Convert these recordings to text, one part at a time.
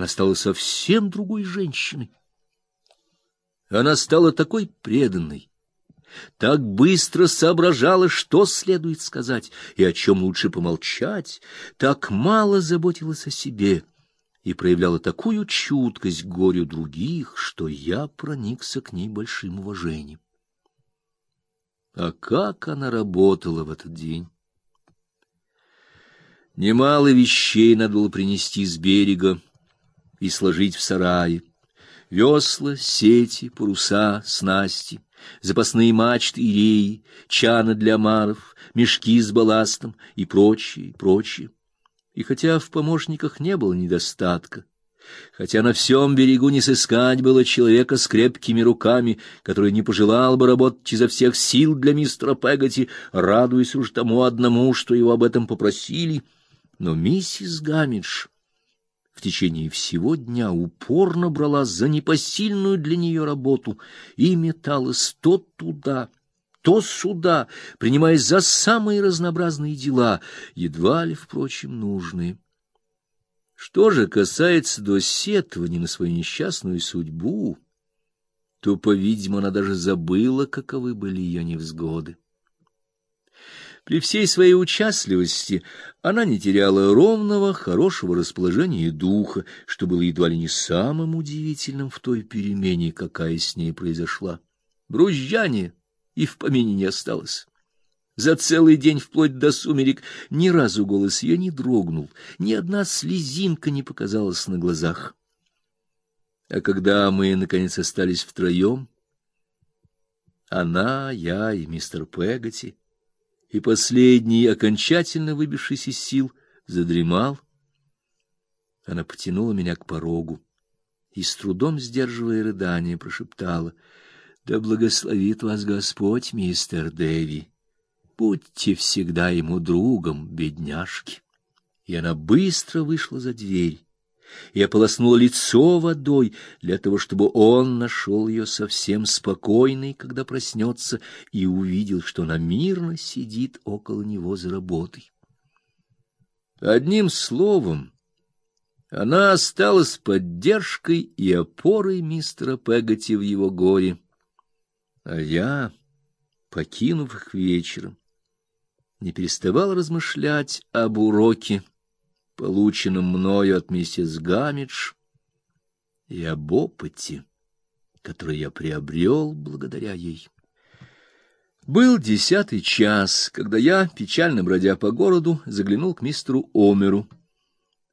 она стала совсем другой женщиной. Она стала такой преданной, так быстро соображала, что следует сказать и о чем лучше помолчать, так мало заботилась о себе и проявляла такую чуткость к горю других, что я проникся к ней большим уважением. А как она работала в этот день! Немало вещей надо было принести с берега и сложить в сарае. Весла, сети, паруса, снасти, запасные мачты и реи, чаны для омаров, мешки с балластом и прочее, прочее. И хотя в помощниках не было недостатка, хотя на всем берегу не сыскать было человека с крепкими руками, который не пожелал бы работать изо всех сил для мистера Пегати, радуясь уж тому одному, что его об этом попросили, но миссис Гамидж в течение всего дня упорно брала за непосильную для нее работу и металась то туда, то сюда, принимаясь за самые разнообразные дела, едва ли, впрочем, нужные. Что же касается до сетования на свою несчастную судьбу, то, по-видимому, она даже забыла, каковы были ее невзгоды. При всей своей участливости она не теряла ровного, хорошего расположения духа, что было едва ли не самым удивительным в той перемене, какая с ней произошла. Брузжане и в помине не осталось. За целый день вплоть до сумерек ни разу голос ее не дрогнул, ни одна слезинка не показалась на глазах. А когда мы, наконец, остались втроем, она, я и мистер Пегати, и последний, окончательно выбившийся из сил, задремал. Она потянула меня к порогу и, с трудом сдерживая рыдание, прошептала, «Да благословит вас Господь, мистер Дэви! Будьте всегда ему другом, бедняжки!» И она быстро вышла за дверь и ополоснула лицо водой для того, чтобы он нашел ее совсем спокойной, когда проснется, и увидел, что она мирно сидит около него за работой. Одним словом, она осталась поддержкой и опорой мистера Пегати в его горе. А я, покинув их вечером, не переставал размышлять об уроке, полученном мною от миссис Гамидж, и об опыте, который я приобрел благодаря ей. Был десятый час, когда я, печально бродя по городу, заглянул к мистеру Омеру.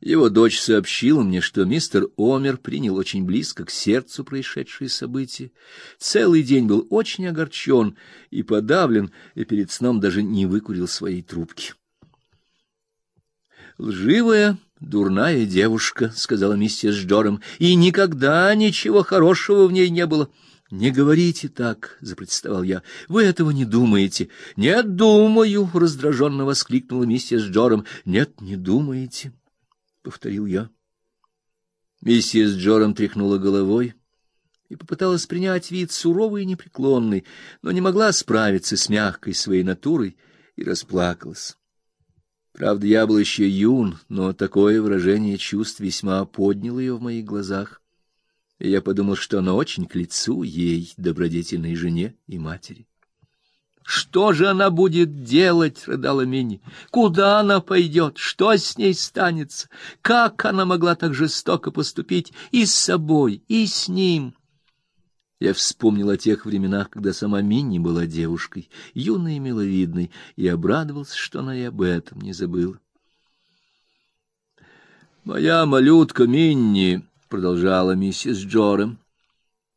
Его дочь сообщила мне, что мистер Омер принял очень близко к сердцу происшедшие события. Целый день был очень огорчен и подавлен, и перед сном даже не выкурил своей трубки. Лживая, дурная девушка, сказала миссис Джорем, и никогда ничего хорошего в ней не было. Не говорите так, запротестовал я. Вы этого не думаете? Нет, думаю, раздраженно воскликнула миссис Джорем. Нет, не думаете, повторил я. Миссис Джорем тряхнула головой и попыталась принять вид суровый и непреклонный, но не могла справиться с мягкой своей натурой и расплакалась. Правда, я был еще юн, но такое выражение чувств весьма подняло ее в моих глазах. И я подумал, что оно очень к лицу ей, добродетельной жене и матери. Что же она будет делать, рыдала Минни. Куда она пойдет? Что с ней станется? Как она могла так жестоко поступить и с собой, и с ним? Я вспомнил о тех временах, когда сама Минни была девушкой, юной и миловидной, и обрадовался, что она и об этом не забыла. Моя малютка Минни, продолжала миссис Джорем,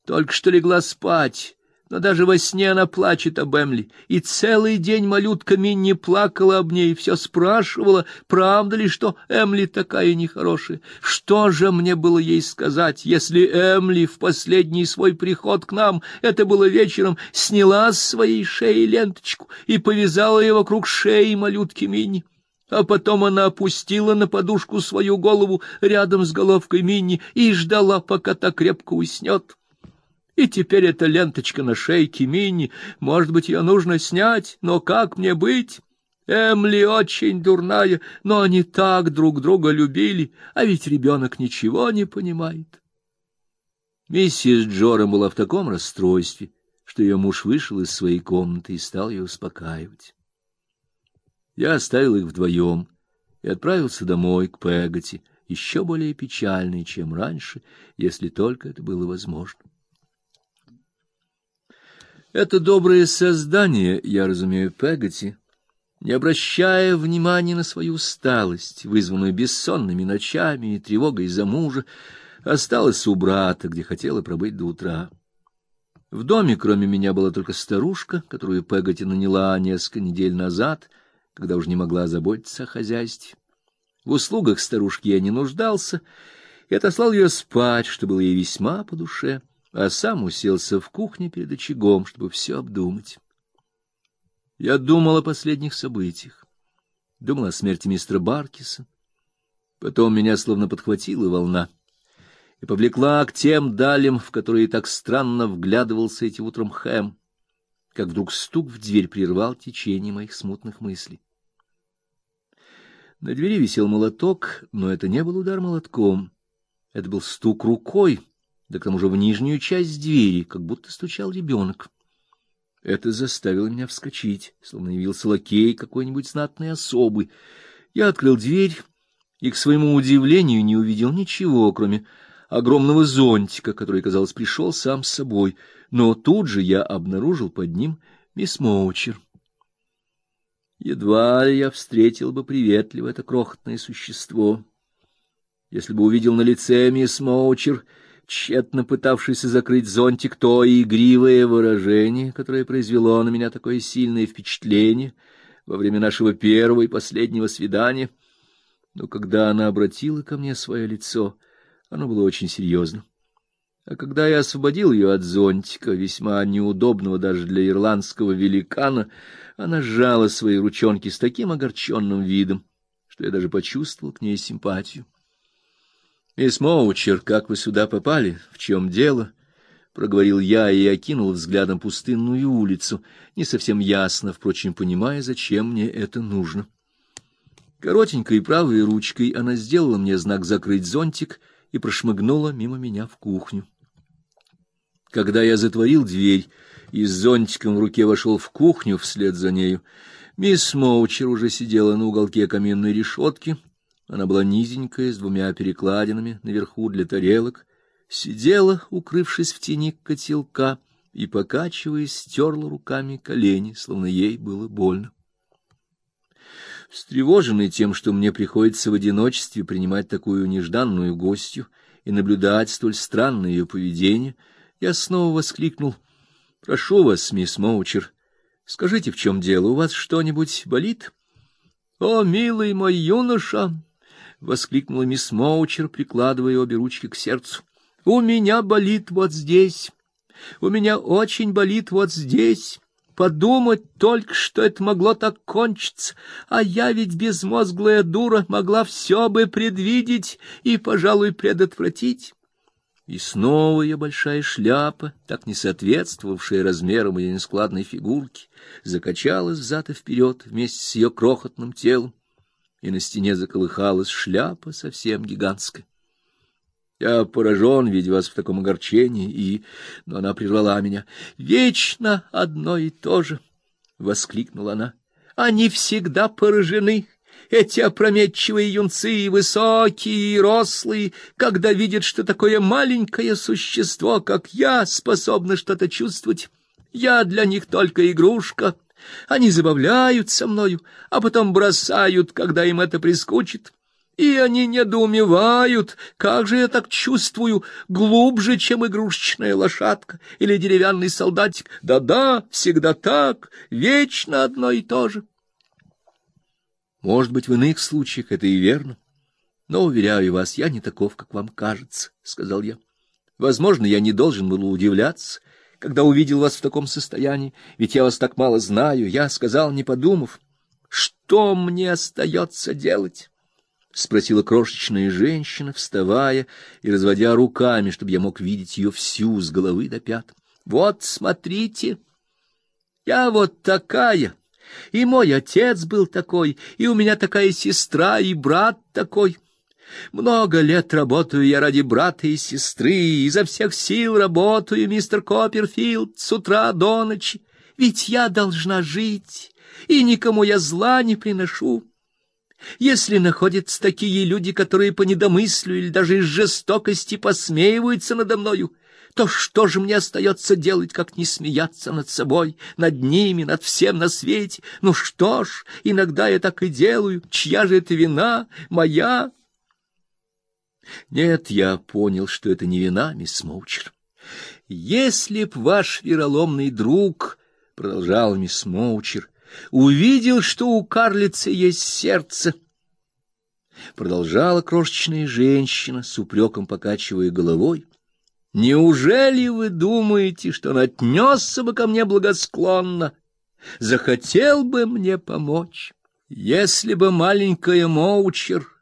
только что легла спать но даже во сне она плачет об Эмли, и целый день малютка Минни плакала об ней все спрашивала, правда ли, что Эмли такая нехорошая. Что же мне было ей сказать, если Эмли в последний свой приход к нам, это было вечером, сняла с своей шеи ленточку и повязала ее вокруг шеи малютки Минни? А потом она опустила на подушку свою голову рядом с головкой Минни и ждала, пока та крепко уснет. И теперь эта ленточка на шейке Минни, может быть, ее нужно снять, но как мне быть? Эмли очень дурная, но они так друг друга любили, а ведь ребенок ничего не понимает. Миссис Джорам была в таком расстройстве, что ее муж вышел из своей комнаты и стал ее успокаивать. Я оставил их вдвоем и отправился домой к Пегати, еще более печальный, чем раньше, если только это было возможно. Это доброе создание, я разумею, Пегати, не обращая внимания на свою усталость, вызванную бессонными ночами и тревогой за мужа, осталась у брата, где хотела пробыть до утра. В доме, кроме меня, была только старушка, которую Пегати наняла несколько недель назад, когда уже не могла заботиться о хозяйстве. В услугах старушки я не нуждался и отослал ее спать, что было ей весьма по душе, а сам уселся в кухне перед очагом, чтобы все обдумать. Я думал о последних событиях, думал о смерти мистера Баркиса. Потом меня словно подхватила волна и повлекла к тем далям, в которые так странно вглядывался эти утром Хэм, как вдруг стук в дверь прервал течение моих смутных мыслей. На двери висел молоток, но это не был удар молотком. Это был стук рукой, да к тому же в нижнюю часть двери, как будто стучал ребенок. Это заставило меня вскочить, словно явился лакей какой-нибудь знатной особы. Я открыл дверь и, к своему удивлению, не увидел ничего, кроме огромного зонтика, который, казалось, пришел сам с собой. Но тут же я обнаружил под ним мисс Моучер. Едва я встретил бы приветливо это крохотное существо, если бы увидел на лице мисс Моучер тщетно пытавшийся закрыть зонтик, то игривое выражение, которое произвело на меня такое сильное впечатление во время нашего первого и последнего свидания. Но когда она обратила ко мне свое лицо, оно было очень серьезно. А когда я освободил ее от зонтика, весьма неудобного даже для ирландского великана, она сжала свои ручонки с таким огорченным видом, что я даже почувствовал к ней симпатию. Мисс Моучер, как вы сюда попали? В чем дело? проговорил я и окинул взглядом пустынную улицу, не совсем ясно, впрочем, понимая, зачем мне это нужно. Коротенькой правой ручкой она сделала мне знак закрыть зонтик и прошмыгнула мимо меня в кухню. Когда я затворил дверь и с зонтиком в руке вошел в кухню вслед за нею, мисс Моучер уже сидела на уголке каминной решетки она была низенькая, с двумя перекладинами наверху для тарелок, сидела, укрывшись в тени котелка, и покачиваясь, стерла руками колени, словно ей было больно. Встревоженный тем, что мне приходится в одиночестве принимать такую нежданную гостью и наблюдать столь странное ее поведение, я снова воскликнул: "Прошу вас, мисс Моучер, скажите, в чем дело? У вас что-нибудь болит?" "О, милый мой юноша, воскликнула мисс Моучер, прикладывая обе ручки к сердцу. У меня болит вот здесь. У меня очень болит вот здесь. Подумать только, что это могло так кончиться, а я ведь безмозглая дура могла все бы предвидеть и, пожалуй, предотвратить. И снова ее большая шляпа, так не соответствовавшая размерам ее нескладной фигурки, закачалась взад и вперед вместе с ее крохотным телом и на стене заколыхалась шляпа совсем гигантская. Я поражен, видя вас в таком огорчении, и... Но она прервала меня. «Вечно одно и то же!» — воскликнула она. «Они всегда поражены, эти опрометчивые юнцы, высокие и рослые, когда видят, что такое маленькое существо, как я, способно что-то чувствовать. Я для них только игрушка». Они забавляются мною, а потом бросают, когда им это прискучит. И они недоумевают, как же я так чувствую, глубже, чем игрушечная лошадка или деревянный солдатик. Да-да, всегда так, вечно одно и то же. Может быть, в иных случаях это и верно, но, уверяю вас, я не таков, как вам кажется, — сказал я. Возможно, я не должен был удивляться, когда увидел вас в таком состоянии, ведь я вас так мало знаю, я сказал, не подумав, что мне остается делать? спросила крошечная женщина, вставая и разводя руками, чтобы я мог видеть ее всю с головы до пят. Вот, смотрите, я вот такая, И мой отец был такой, и у меня такая сестра, и брат такой. Много лет работаю я ради брата и сестры, изо всех сил работаю, мистер Копперфилд, с утра до ночи. Ведь я должна жить, и никому я зла не приношу. Если находятся такие люди, которые по недомыслию или даже из жестокости посмеиваются надо мною, то что же мне остается делать, как не смеяться над собой, над ними, над всем на свете? Ну что ж, иногда я так и делаю. Чья же это вина? Моя? Нет, я понял, что это не вина, мисс Моучер. Если б ваш вероломный друг, — продолжал мисс Моучер, — увидел, что у карлицы есть сердце, — продолжала крошечная женщина, с упреком покачивая головой, — неужели вы думаете, что он отнесся бы ко мне благосклонно, захотел бы мне помочь? Если бы маленькая Моучер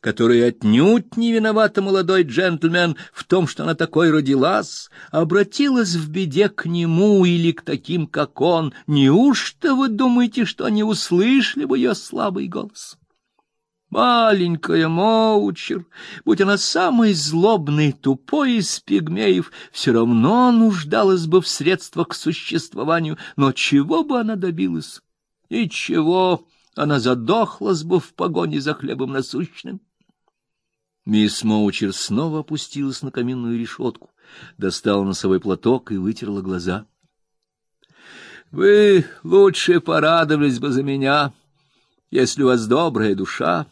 который отнюдь не виновата молодой джентльмен в том, что она такой родилась, обратилась в беде к нему или к таким, как он, неужто вы думаете, что они услышали бы ее слабый голос? Маленькая Моучер, будь она самой злобной, тупой из пигмеев, все равно нуждалась бы в средствах к существованию, но чего бы она добилась? И чего? Она задохлась бы в погоне за хлебом насущным. Мисс Моучер снова опустилась на каминную решетку, достала носовой платок и вытерла глаза. — Вы лучше порадовались бы за меня, если у вас добрая душа.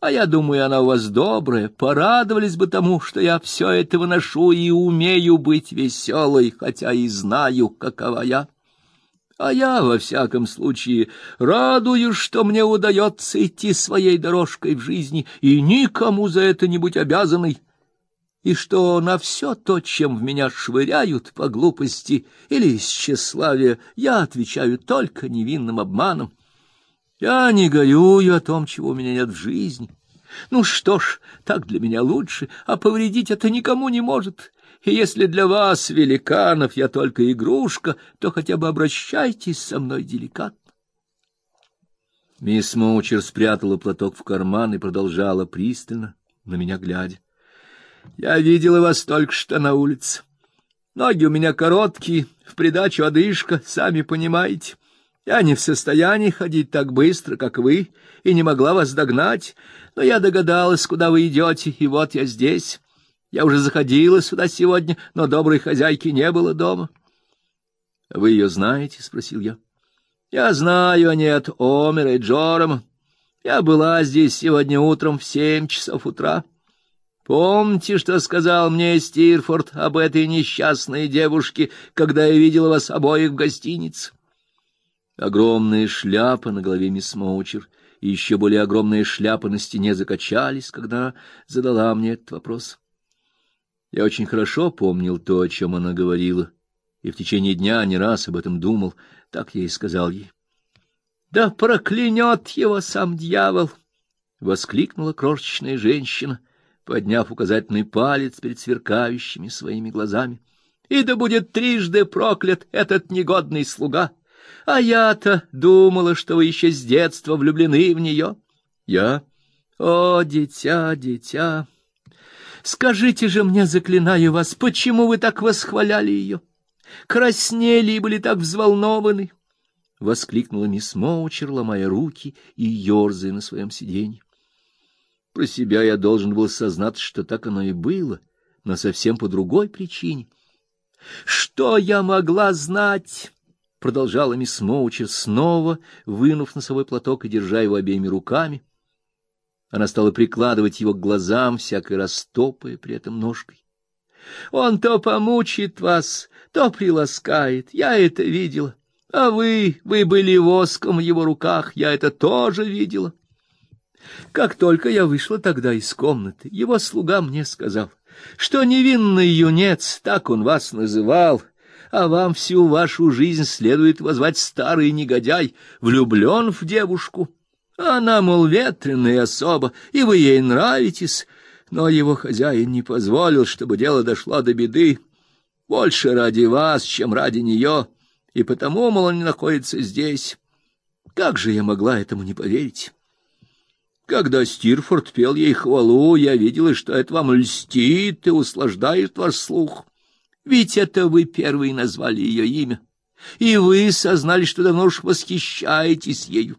А я думаю, она у вас добрая, порадовались бы тому, что я все это выношу и умею быть веселой, хотя и знаю, какова я. А я, во всяком случае, радуюсь, что мне удается идти своей дорожкой в жизни и никому за это не быть обязанной, и что на все то, чем в меня швыряют по глупости или из тщеславия, я отвечаю только невинным обманом. Я не горюю о том, чего у меня нет в жизни. Ну что ж, так для меня лучше, а повредить это никому не может и если для вас, великанов, я только игрушка, то хотя бы обращайтесь со мной деликатно. Мисс Моучер спрятала платок в карман и продолжала пристально на меня глядя. Я видела вас только что на улице. Ноги у меня короткие, в придачу одышка, сами понимаете. Я не в состоянии ходить так быстро, как вы, и не могла вас догнать, но я догадалась, куда вы идете, и вот я здесь. Я уже заходила сюда сегодня, но доброй хозяйки не было дома. — Вы ее знаете? — спросил я. — Я знаю, они от Омера и Джорома. Я была здесь сегодня утром в семь часов утра. Помните, что сказал мне Стирфорд об этой несчастной девушке, когда я видела вас обоих в гостинице? Огромная шляпа на голове мисс Моучер и еще более огромная шляпа на стене закачались, когда задала мне этот вопрос. Я очень хорошо помнил то, о чем она говорила, и в течение дня не раз об этом думал, так я и сказал ей. — Да проклянет его сам дьявол! — воскликнула крошечная женщина, подняв указательный палец перед сверкающими своими глазами. — И да будет трижды проклят этот негодный слуга! А я-то думала, что вы еще с детства влюблены в нее. Я? О, дитя, дитя! Скажите же мне, заклинаю вас, почему вы так восхваляли ее? Краснели и были так взволнованы? — воскликнула мисс Моучер, ломая руки и ерзая на своем сиденье. Про себя я должен был сознаться, что так оно и было, но совсем по другой причине. — Что я могла знать? — продолжала мисс Моучер, снова вынув носовой платок и держа его обеими руками — она стала прикладывать его к глазам, всякой растопая при этом ножкой. Он то помучит вас, то приласкает, я это видела. А вы, вы были воском в его руках, я это тоже видела. Как только я вышла тогда из комнаты, его слуга мне сказал, что невинный юнец, так он вас называл, а вам всю вашу жизнь следует возвать старый негодяй, влюблен в девушку. Она, мол, ветреная особа, и вы ей нравитесь, но его хозяин не позволил, чтобы дело дошло до беды. Больше ради вас, чем ради нее, и потому, мол, он не находится здесь. Как же я могла этому не поверить? Когда Стирфорд пел ей хвалу, я видела, что это вам льстит и услаждает ваш слух. Ведь это вы первые назвали ее имя, и вы сознали, что давно уж восхищаетесь ею.